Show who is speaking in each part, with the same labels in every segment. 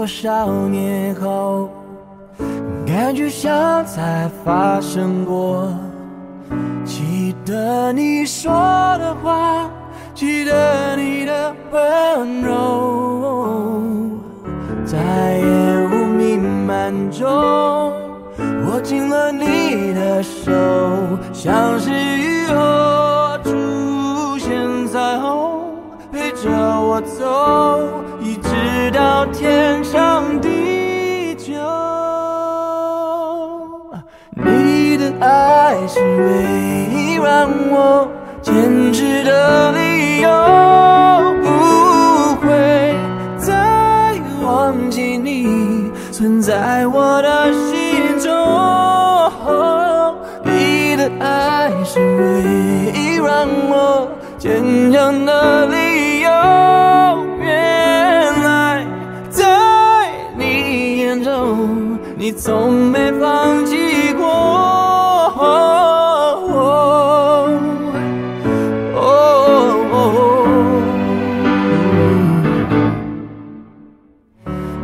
Speaker 1: 多少年后，感觉像才发生过。记得你说的话，记得你的温柔，在烟雾弥漫中，握紧了你的手，像是雨后出现彩虹，陪着我走，直到天长地久。你的爱是唯一让我坚持的理由，不会再忘记你存在我的心中。你的爱是唯一让我坚强的理由，你从没放弃过。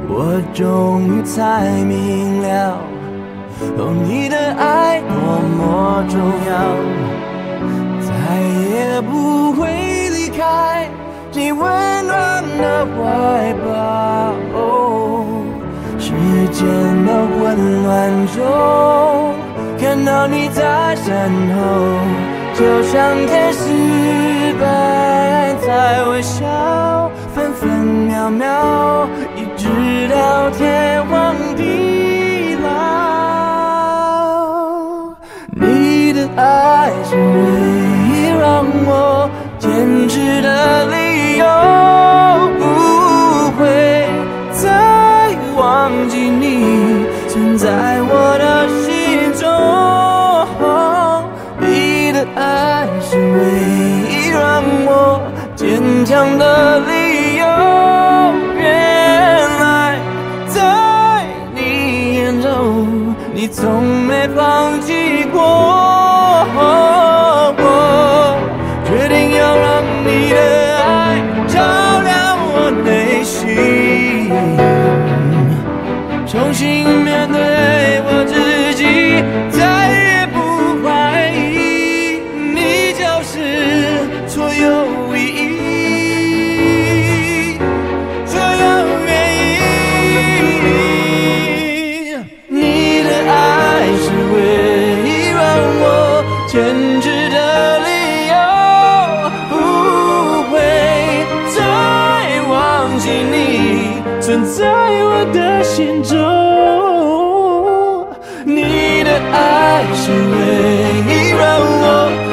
Speaker 1: 我终于才明了，你的爱多么重要，再也不会离开你温暖的怀的混乱中，看到你在身后，就像天使般在微笑，分分秒秒，一直到天荒地老。你的爱是唯一让我坚持的你存在我的心中。你的爱是唯一让我坚强的理由，原来在你眼中，你从没放弃过。在我的心中。你的爱是唯一让我